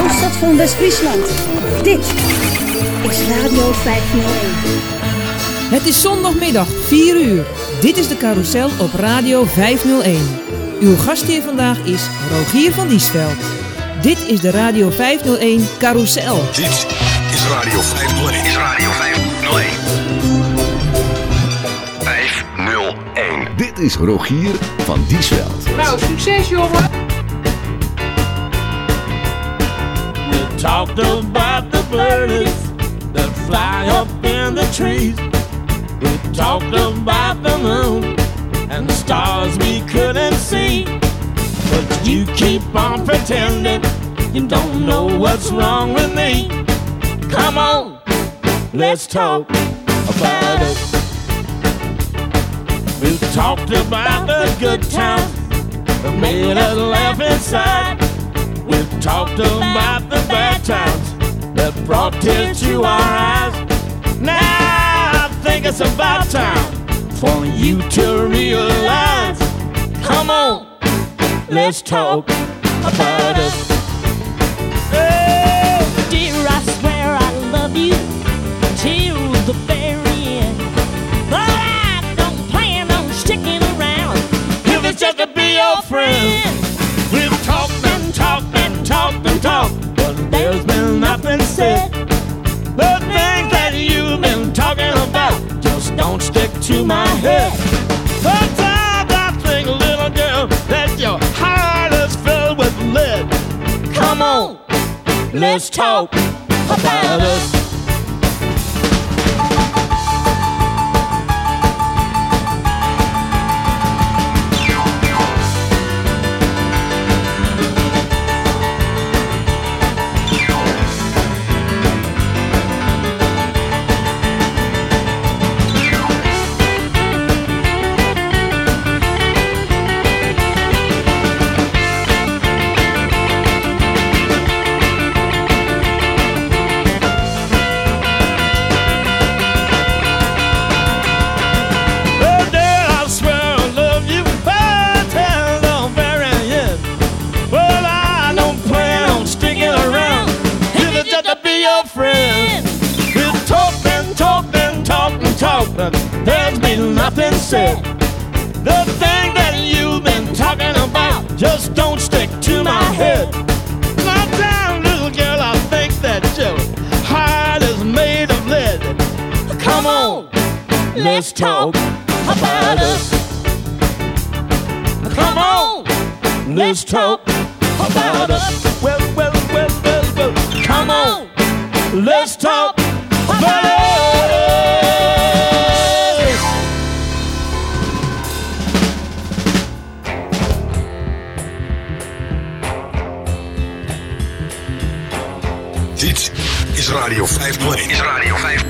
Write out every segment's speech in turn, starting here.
hoofdstad van West-Friesland. Dit is Radio 501. Het is zondagmiddag 4 uur. Dit is de carousel op Radio 501. Uw gastheer vandaag is Rogier van Diesveld. Dit is de Radio 501 carousel. Dit is Radio 501. Is Radio 501. 501. Dit is Rogier van Diesveld. Nou, succes jongen! Talked about the birds that fly up in the trees. We talked about the moon and the stars we couldn't see. But you keep on pretending you don't know what's wrong with me. Come on, let's talk about it. We talked about the good times that made us laugh inside. Talked about the bad times that brought tears to our eyes. Now I think it's about time for you to realize. Come on, let's talk about it. Oh, dear, I swear I love you till the very end. But I don't plan on sticking around if it's just to be your friend. Stick to my head. Sometimes I think, little girl, that your heart is filled with lead. Come on, let's talk about us. Let's talk about us. Come on, let's talk about us. Well, well, well, well, well. Come on, let's talk about us. Dit is Radio 501. Is Radio 501.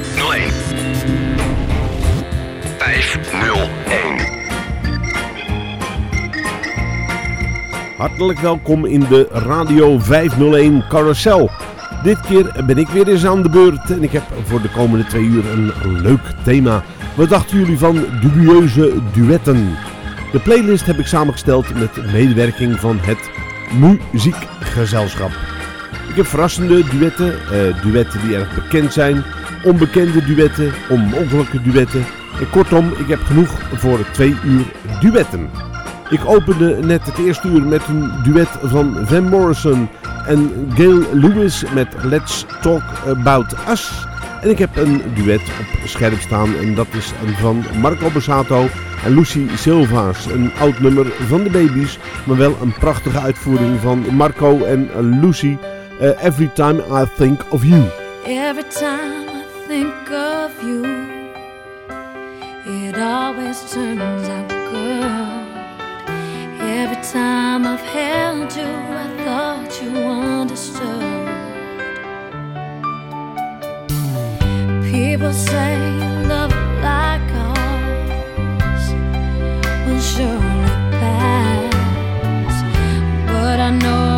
Hartelijk welkom in de Radio 501 Carousel. Dit keer ben ik weer eens aan de beurt en ik heb voor de komende twee uur een leuk thema. Wat dachten jullie van dubieuze duetten? De playlist heb ik samengesteld met medewerking van het Muziekgezelschap. Ik heb verrassende duetten, eh, duetten die erg bekend zijn, onbekende duetten, onmogelijke duetten. En kortom, ik heb genoeg voor twee uur duetten. Ik opende net het eerste uur met een duet van Van Morrison en Gail Lewis met Let's Talk About Us. En ik heb een duet op scherp staan en dat is van Marco Borsato en Lucy Silva's. Een oud nummer van de baby's, maar wel een prachtige uitvoering van Marco en Lucy. eh, Every Time I Think of You. Every time I think of you, it always turns out good. Every time I've held you, I thought you understood. People say love like ours will surely pass, but I know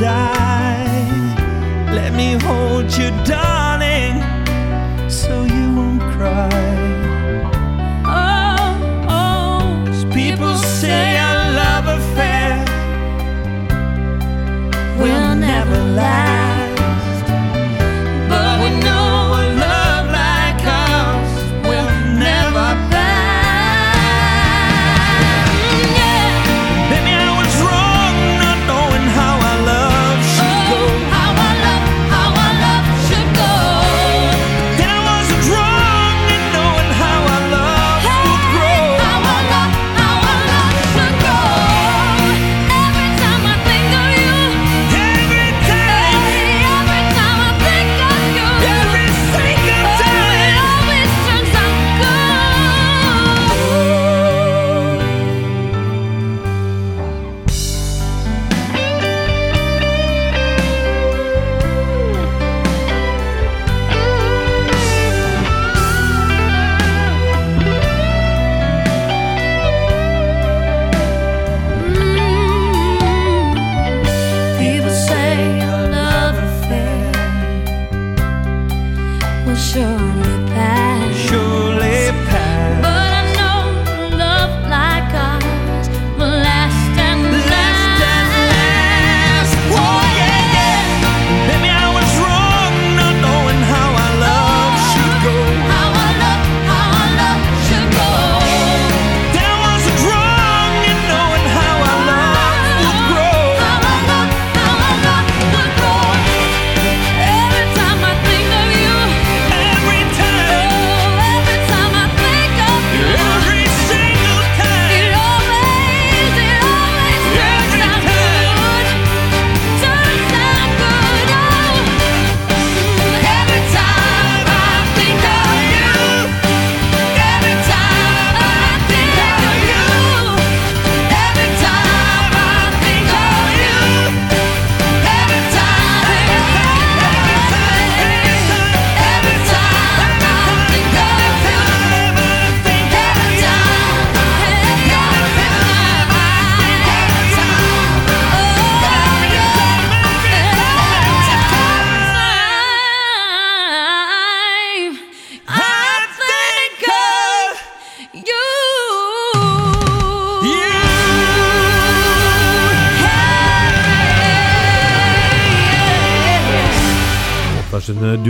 die.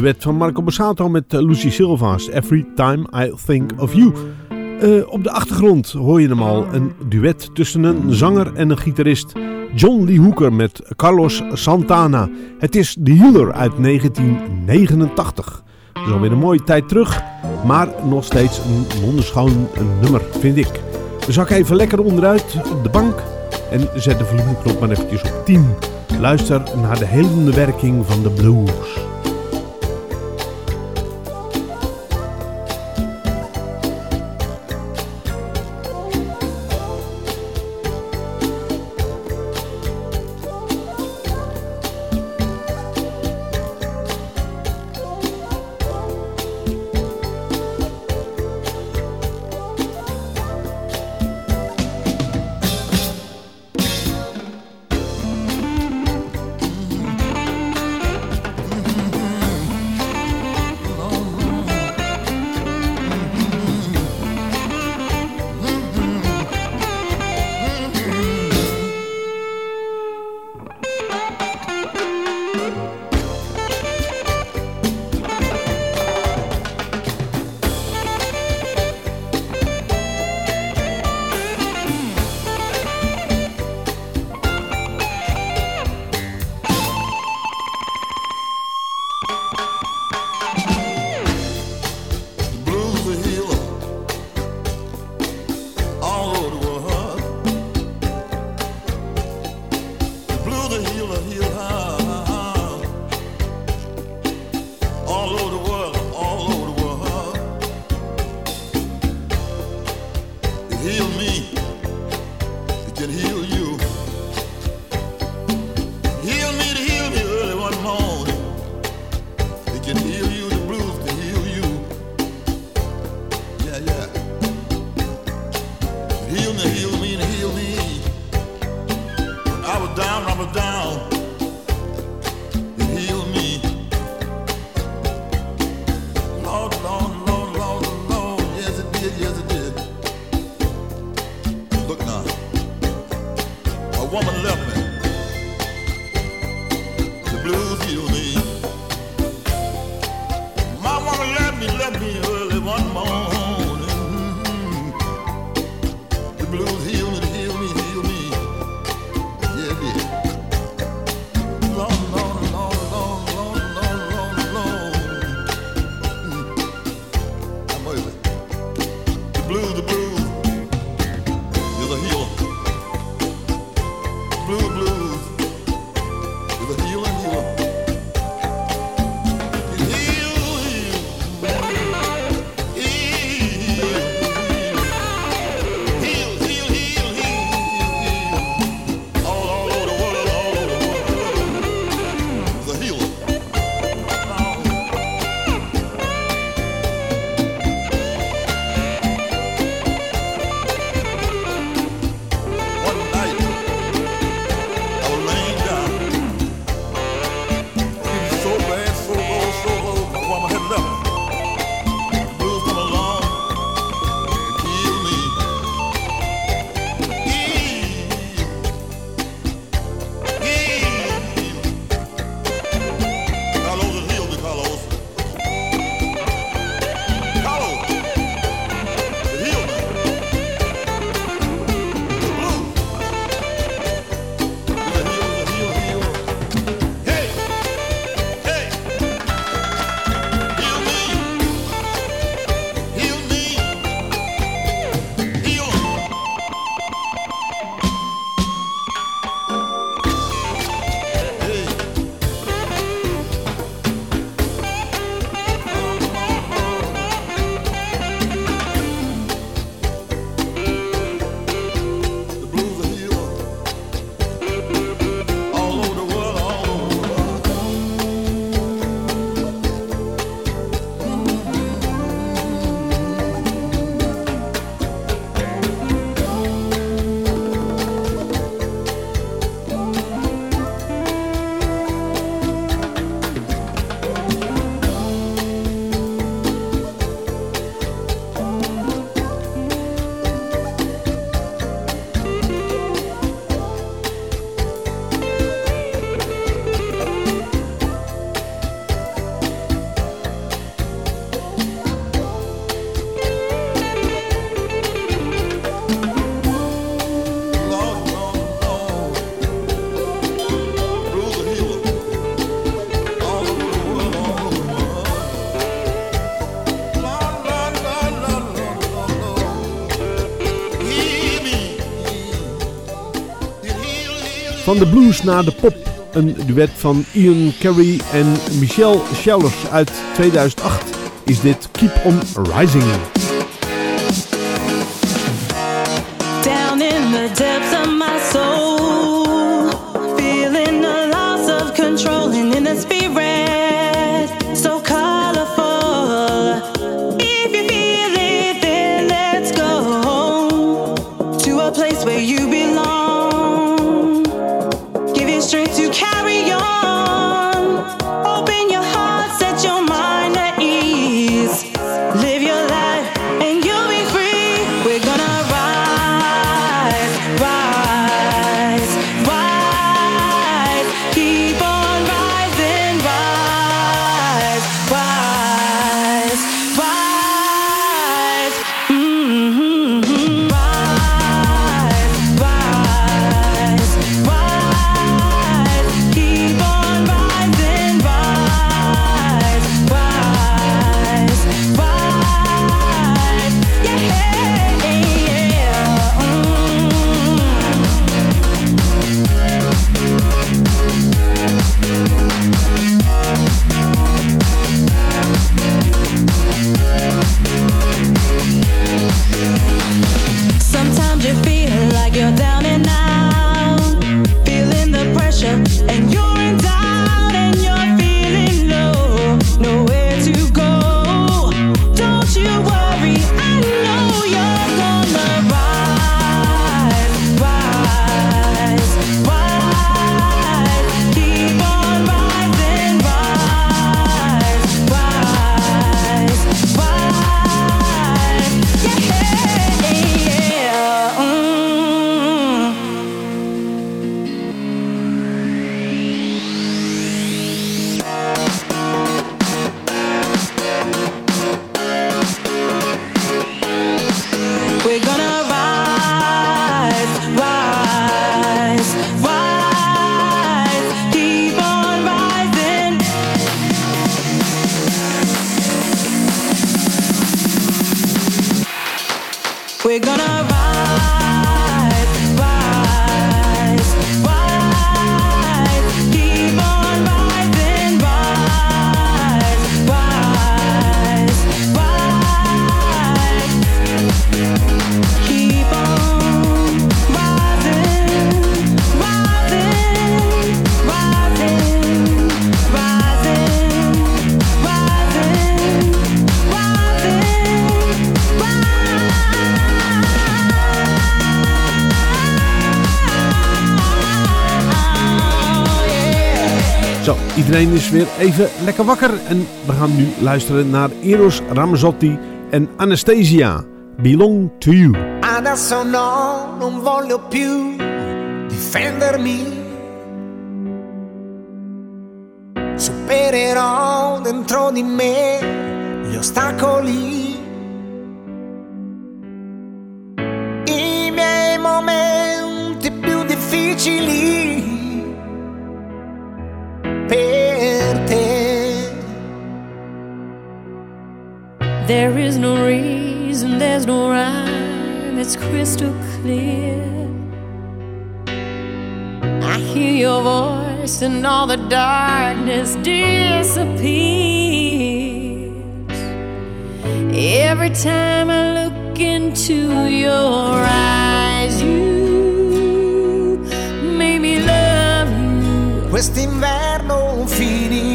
duet van Marco Bossato met eh, Lucy Silva's Every Time I Think of You. Eh, op de achtergrond hoor je hem al, een duet tussen een zanger en een gitarist. John Lee Hooker met Carlos Santana. Het is The Healer uit 1989. Zo weer een mooie tijd terug, maar nog steeds een wonderschoon nummer, vind ik. We zak even lekker onderuit op de bank en zet de volumeknop maar eventjes op 10. Luister naar de helende werking van de blues. Van de blues naar de pop. Een duet van Ian Carey en Michelle Schellers uit 2008 is dit Keep On Rising. iedereen is weer even lekker wakker en we gaan nu luisteren naar Eros Ramazzotti en Anastasia. Belong to you. Adesso no, non voglio più difendermi. Supererò dentro di me gli ostacoli. I miei momenti più difficili. There is no reason, there's no rhyme, it's crystal clear. I hear your voice, and all the darkness disappears. Every time I look into your eyes, you make me love you. Quest'inverno finito.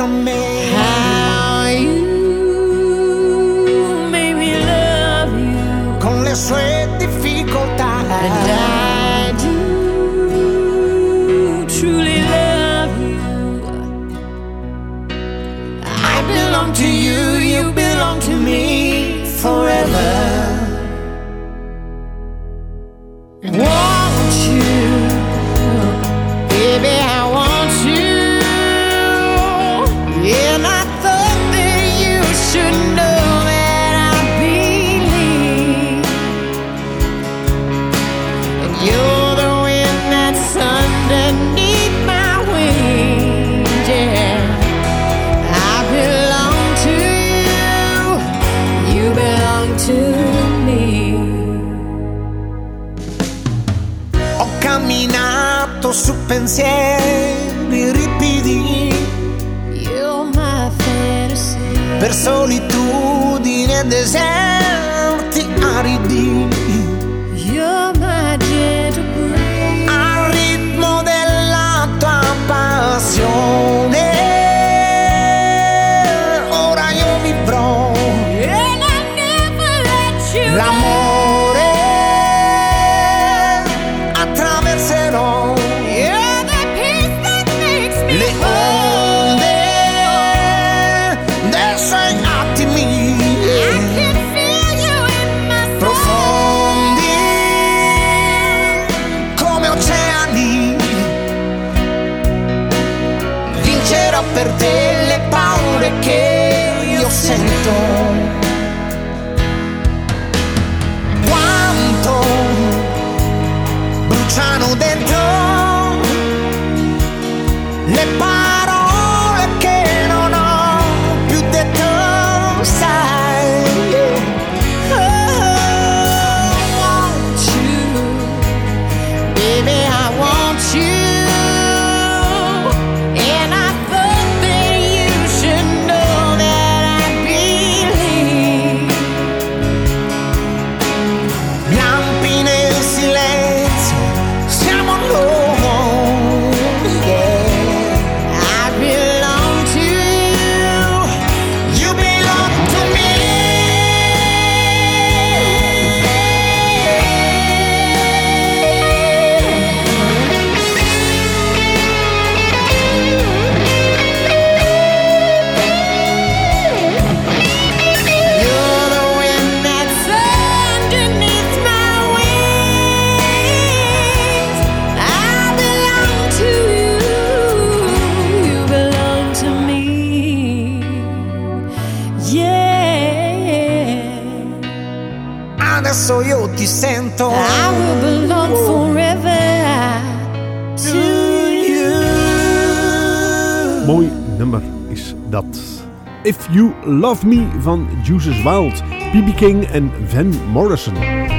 from me. How you made me love you. Con. per solitudine e deserti aridi. Dat. If You Love Me van Juices Wild, B.B. King en Van Morrison.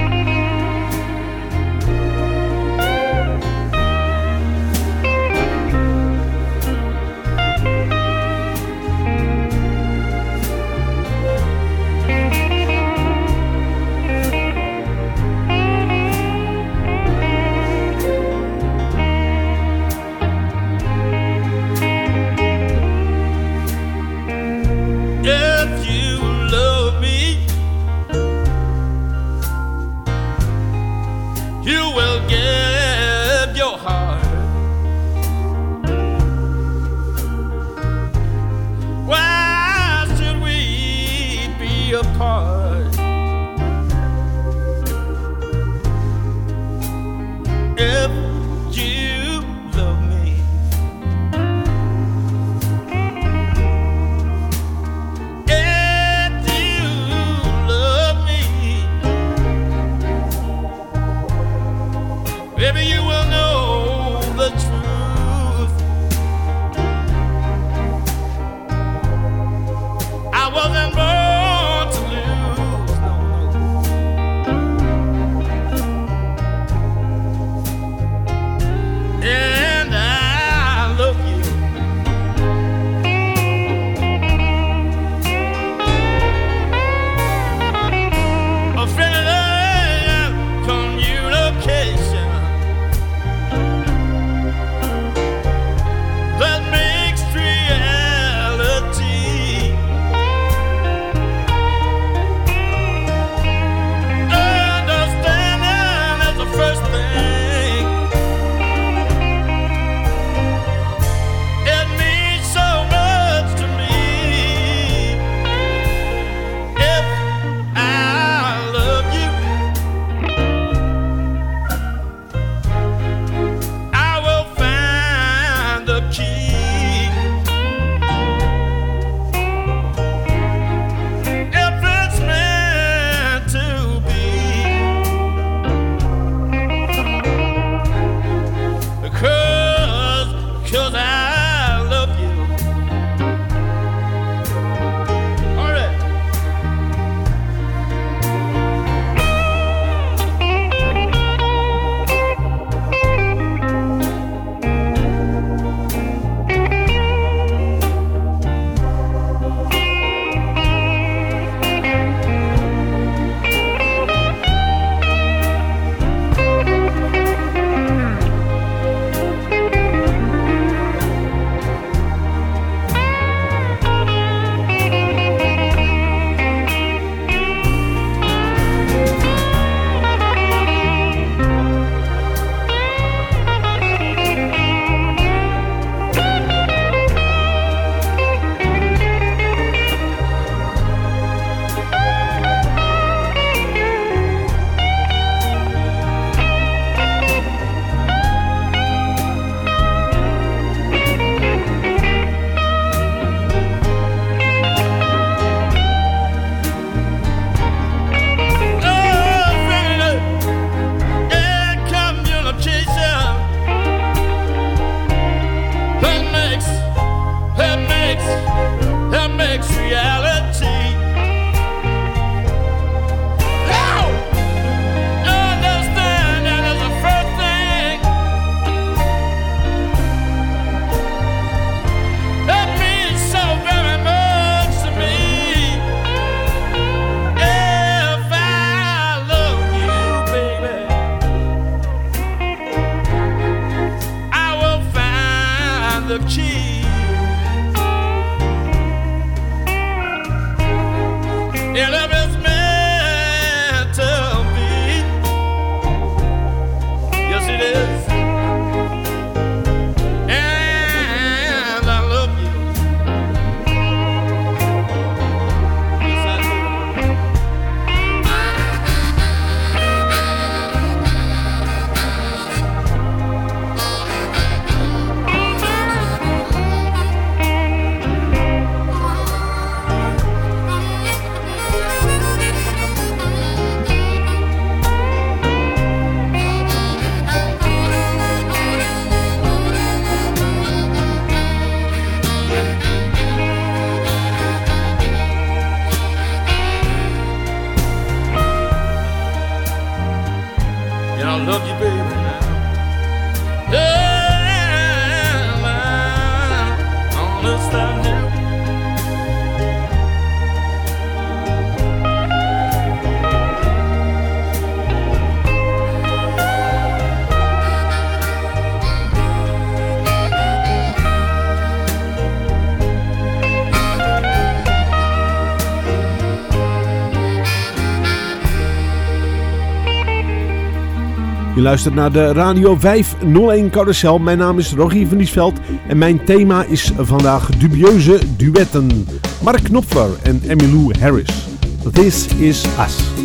U luistert naar de Radio 501 Carousel. Mijn naam is Rogier van Diesveld en mijn thema is vandaag dubieuze duetten. Mark Knopfler en Emmylou Harris. This is Us.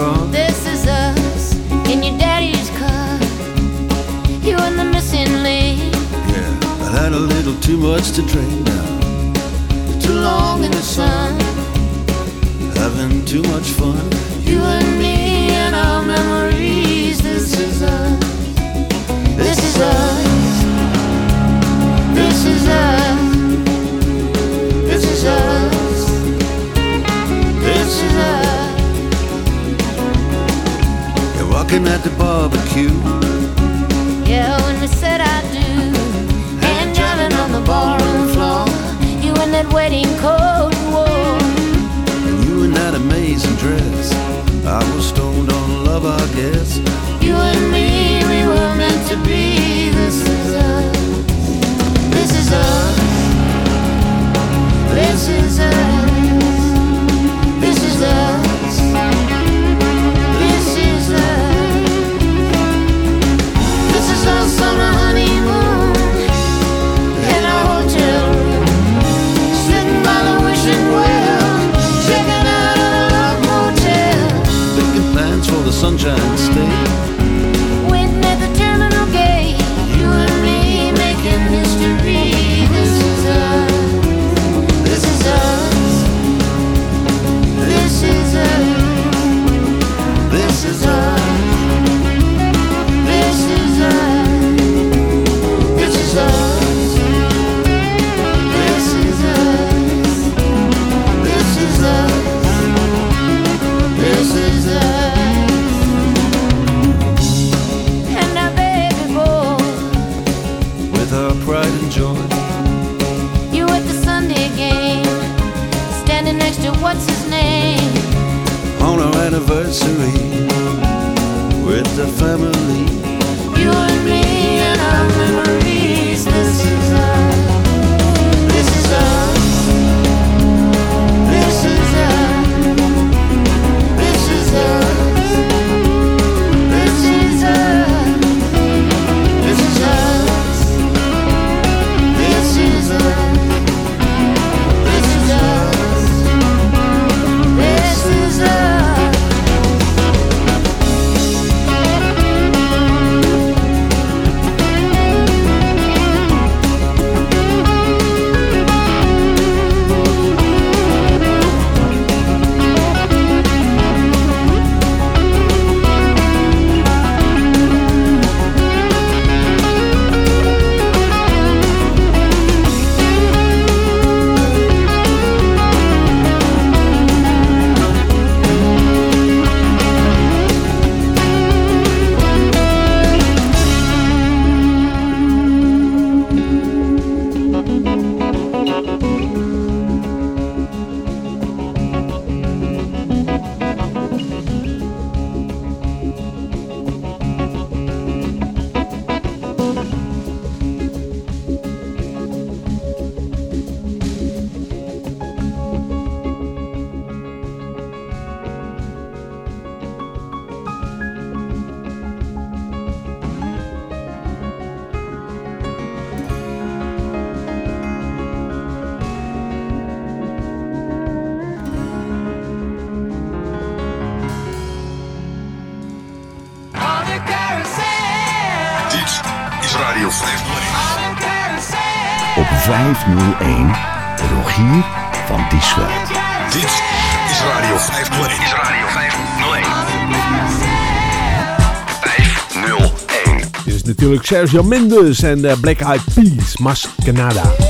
gone. Sergio Mendes and de eh, Black Eyed Peas, Mascanada.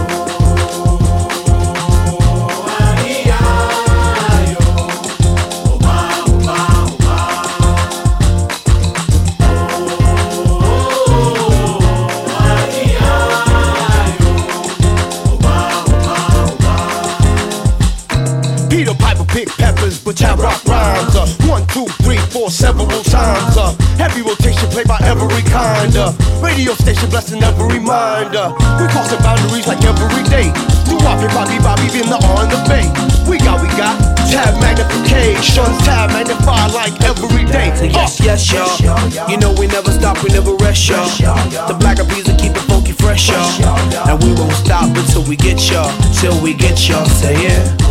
Peppers, but rock rhymes. Uh, one, two, three, four, several times. Uh, heavy rotation played by every kind. Uh, radio station blessing every reminder. We crossing boundaries like every day. Do Bobby, Bobby, Bobby, been the on the bay. We got, we got tab magnification, tab magnify like every day. So yes, yes, y'all. You know we never stop, we never rest, y'all. The black peas will keep it funky fresh, y'all. And we won't stop until we get y'all, till we get y'all. Say yeah.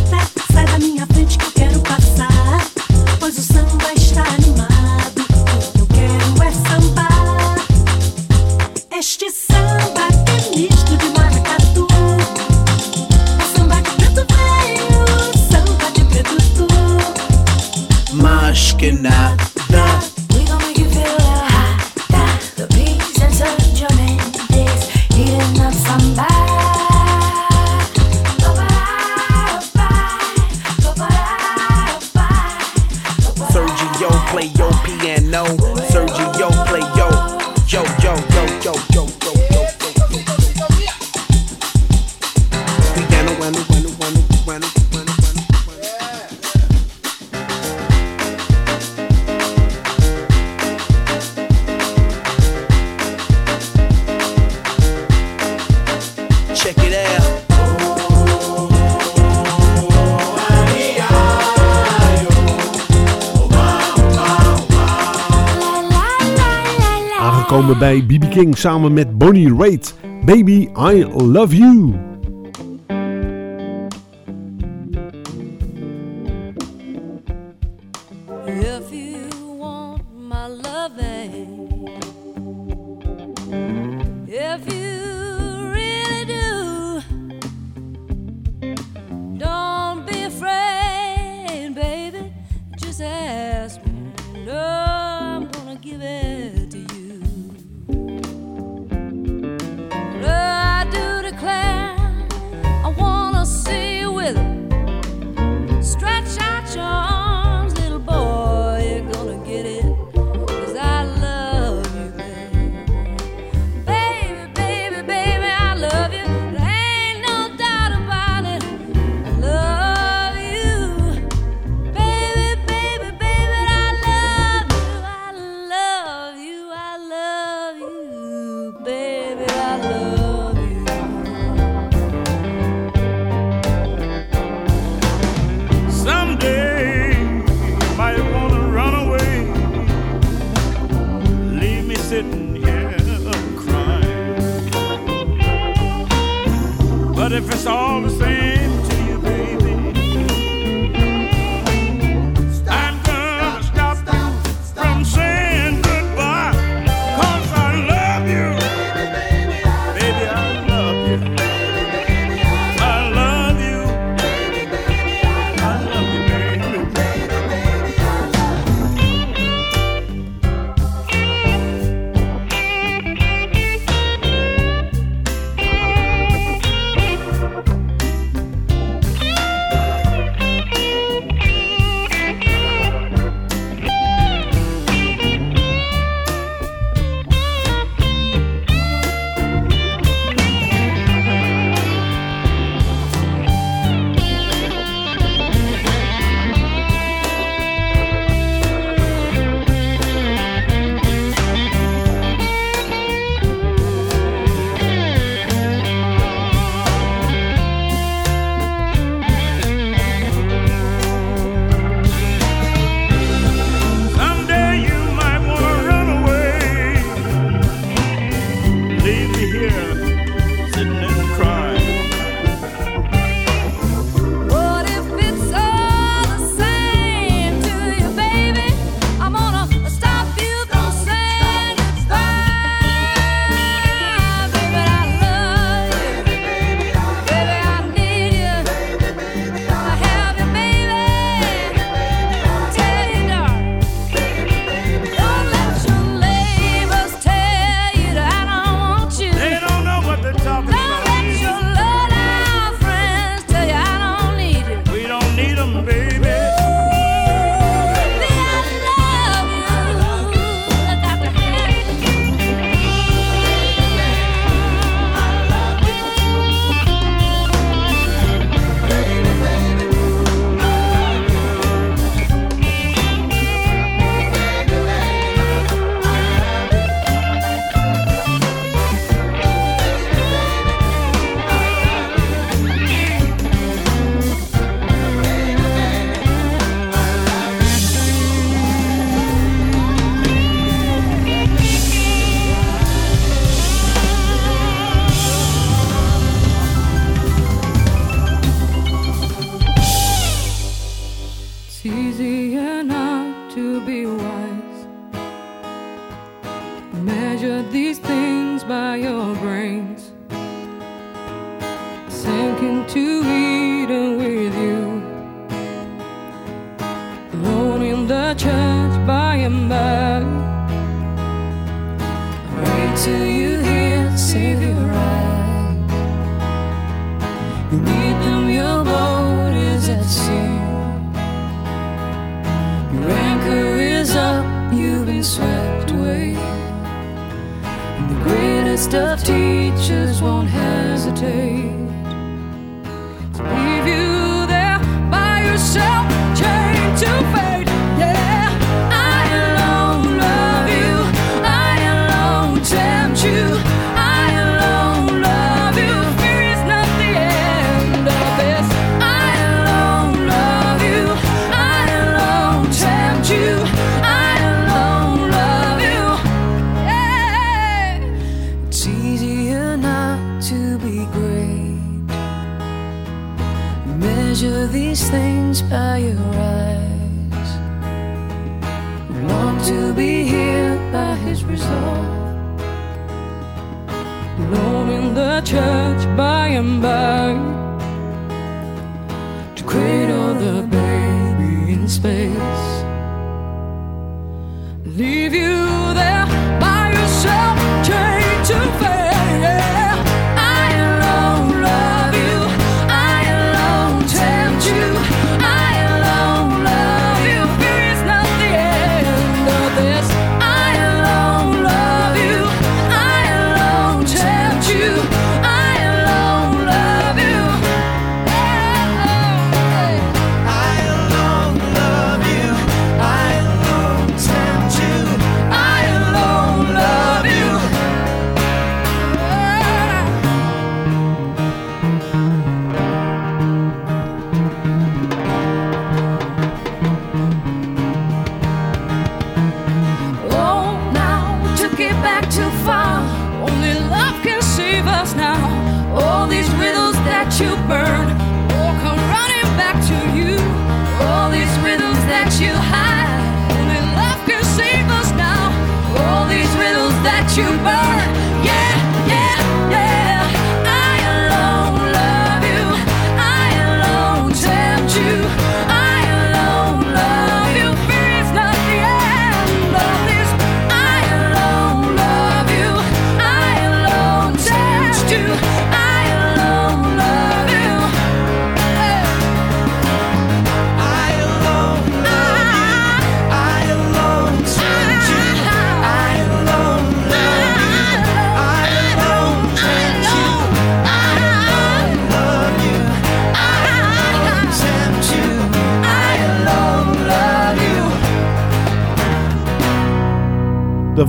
Aschkenaz. BB King samen met Bonnie Raitt. Baby, I love you.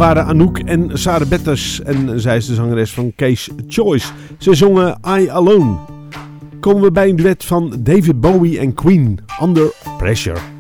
waren Anouk en Sarah Betters en zij is de zangeres van Case Choice. Ze zongen I Alone. Komen we bij een duet van David Bowie en Queen, Under Pressure.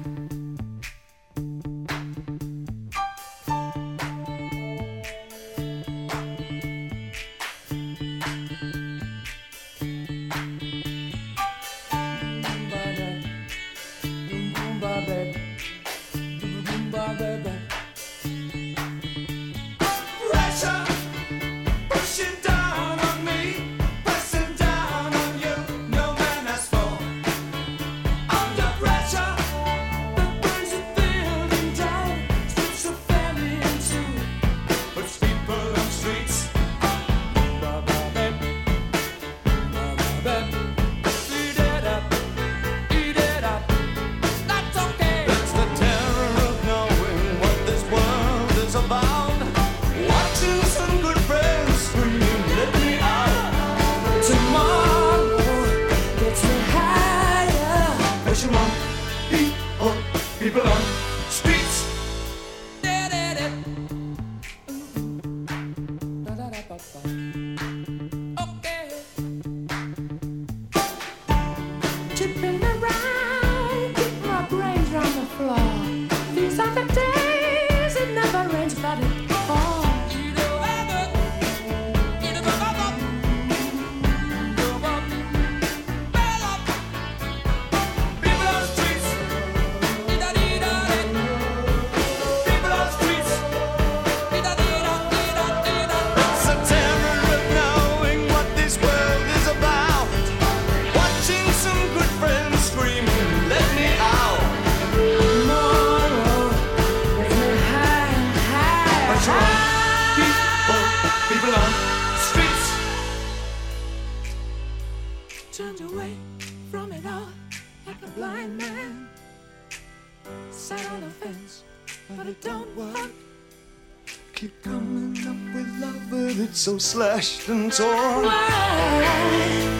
so slashed and torn. Why?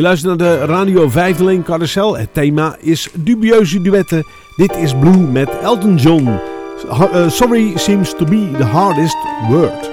Je luistert naar de Radio 5 Lane Carousel. Het thema is dubieuze duetten. Dit is Blue met Elton John. Eh, sorry seems to be the hardest word.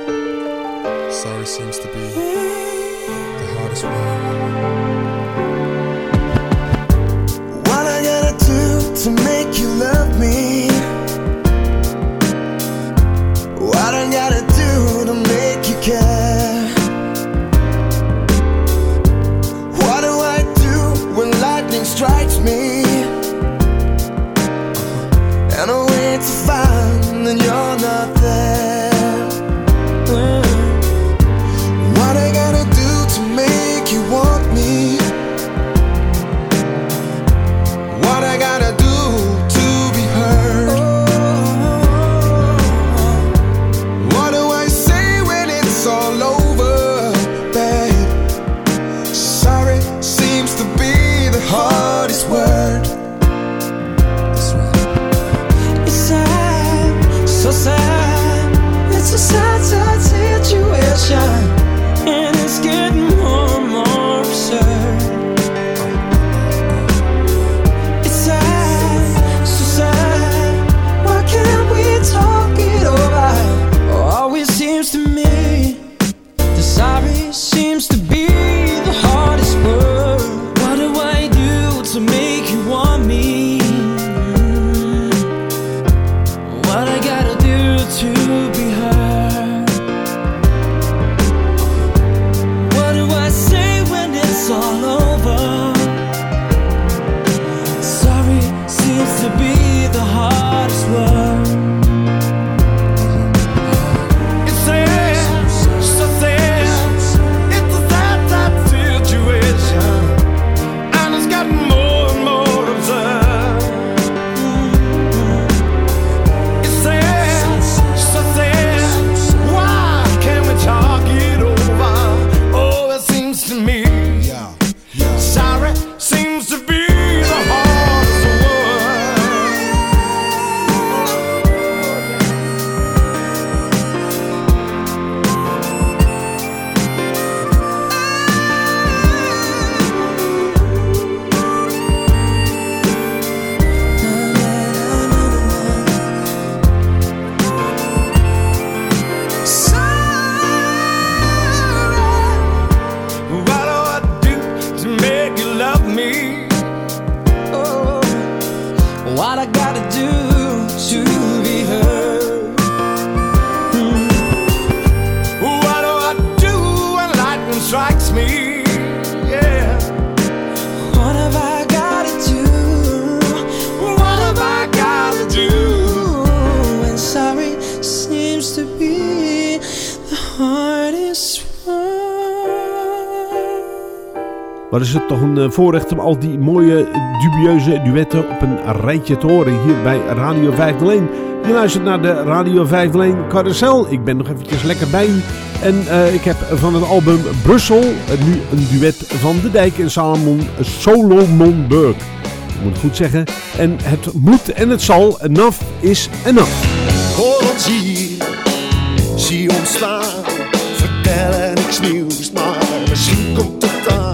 Is het toch een eh, voorrecht om al die mooie, dubieuze duetten op een rijtje te horen hier bij Radio 501. Je luistert naar de Radio 501 Carousel. Ik ben nog eventjes lekker bij u. En eh, ik heb van het album Brussel eh, nu een duet van De Dijk en Salomon, Solomon Burke. Ik moet het goed zeggen. En het moet en het zal. Enough is enough. Hoor ons hier, zie ons staan. Vertellen niks nieuws, maar misschien komt het aan.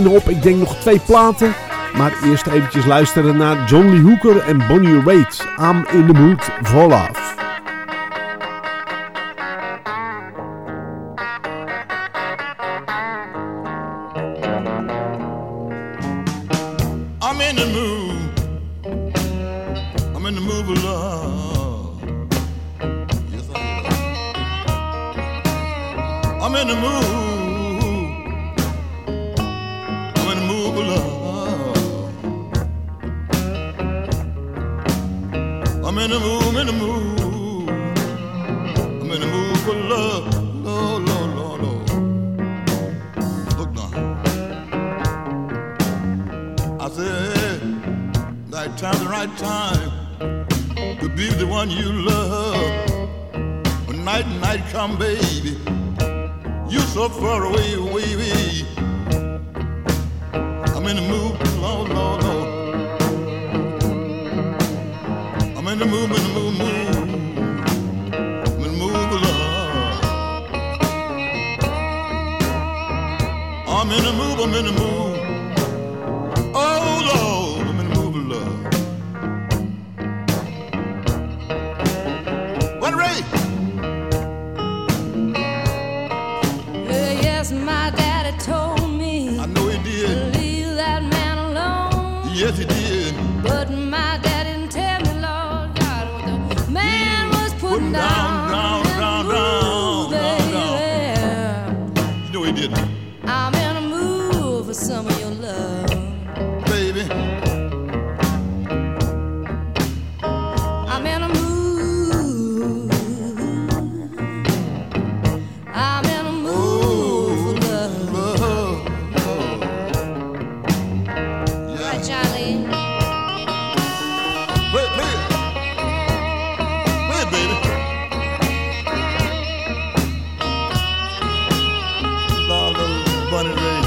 Op. Ik denk nog twee platen. Maar eerst eventjes luisteren naar John Lee Hooker en Bonnie Raitt. I'm in the mood for love. I'm in the mood. In the mood, I'm in the mood. I'm in the mood for love. Lord, Lord, Lord, Lord. Look now. I said, right time, the right time to be the one you love. When night and night come, baby, you so far away, away. I'm in the mood, I'm in a move, I'm in a move. money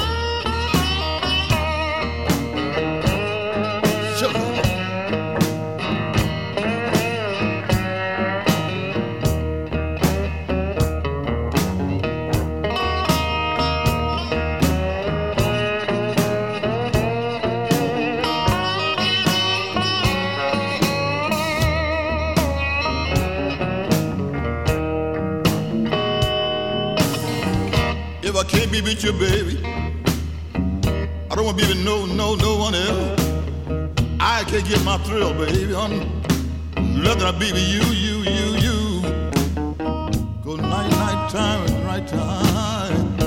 with you, baby. thrill, baby. I'm looking at baby, you, you, you, you. Go night, night time and right time.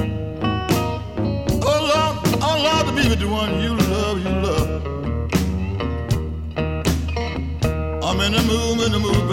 Oh Lord, oh Lord, the be the one you love, you love. I'm in the mood, in the mood.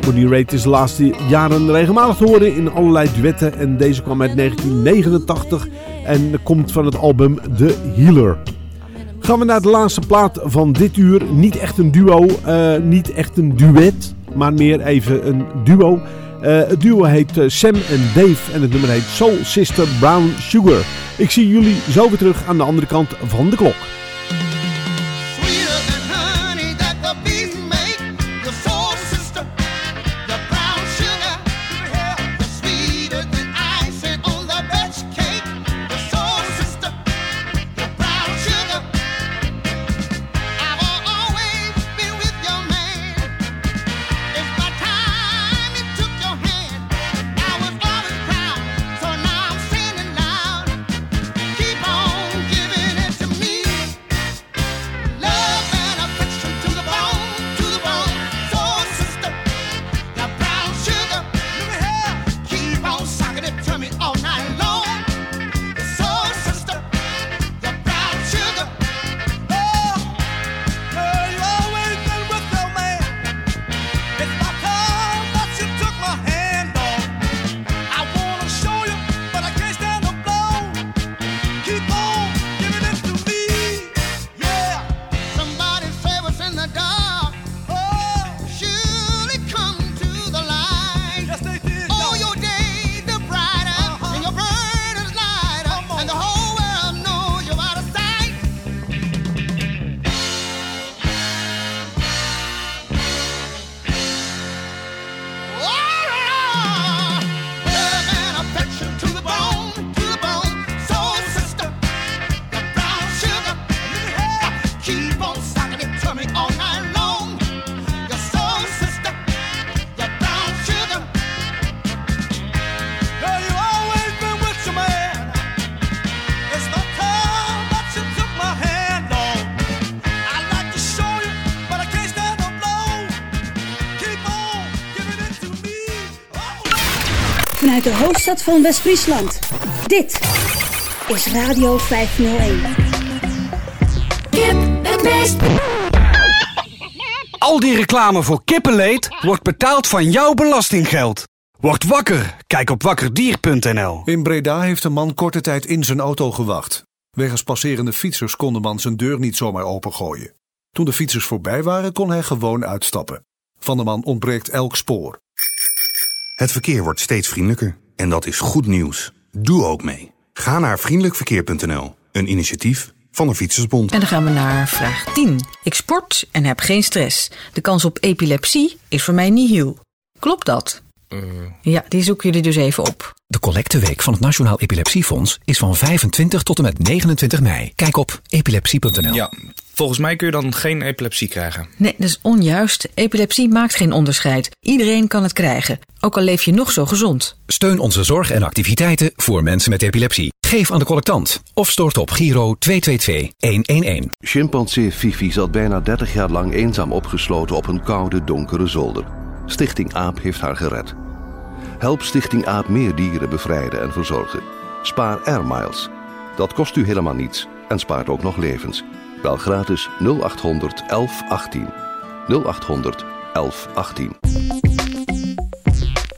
Bonnie Rate is de laatste jaren regelmatig te horen in allerlei duetten. En deze kwam uit 1989 en komt van het album The Healer. Gaan we naar de laatste plaat van dit uur. Niet echt een duo, eh, niet echt een duet, maar meer even een duo. Eh, het duo heet eh, Sam en Dave en het nummer heet Soul Sister Brown Sugar. Ik zie jullie zo weer terug aan de andere kant van de klok. Hoofdstad van West-Friesland. Dit is Radio 501. Kip het. Al die reclame voor kippenleed wordt betaald van jouw belastinggeld. Word wakker. Kijk op wakkerdier.nl. In Breda heeft een man korte tijd in zijn auto gewacht. Wegens passerende fietsers kon de man zijn deur niet zomaar opengooien. Toen de fietsers voorbij waren, kon hij gewoon uitstappen. Van de man ontbreekt elk spoor. Het verkeer wordt steeds vriendelijker. En dat is goed nieuws. Doe ook mee. Ga naar vriendelijkverkeer.nl. Een initiatief van de Fietsersbond. En dan gaan we naar vraag 10. Ik sport en heb geen stress. De kans op epilepsie is voor mij nihil. Klopt dat? Ja, die zoeken jullie dus even op. De collecteweek van het Nationaal Epilepsiefonds is van 25 tot en met 29 mei. Kijk op epilepsie.nl. Ja, volgens mij kun je dan geen epilepsie krijgen. Nee, dat is onjuist. Epilepsie maakt geen onderscheid. Iedereen kan het krijgen, ook al leef je nog zo gezond. Steun onze zorg en activiteiten voor mensen met epilepsie. Geef aan de collectant of stort op Giro 222 111. Chimpansee Fifi zat bijna 30 jaar lang eenzaam opgesloten op een koude, donkere zolder. Stichting AAP heeft haar gered. Help Stichting AAP meer dieren bevrijden en verzorgen. Spaar Air Miles. Dat kost u helemaal niets en spaart ook nog levens. Bel gratis 0800 1118. 0800 1118.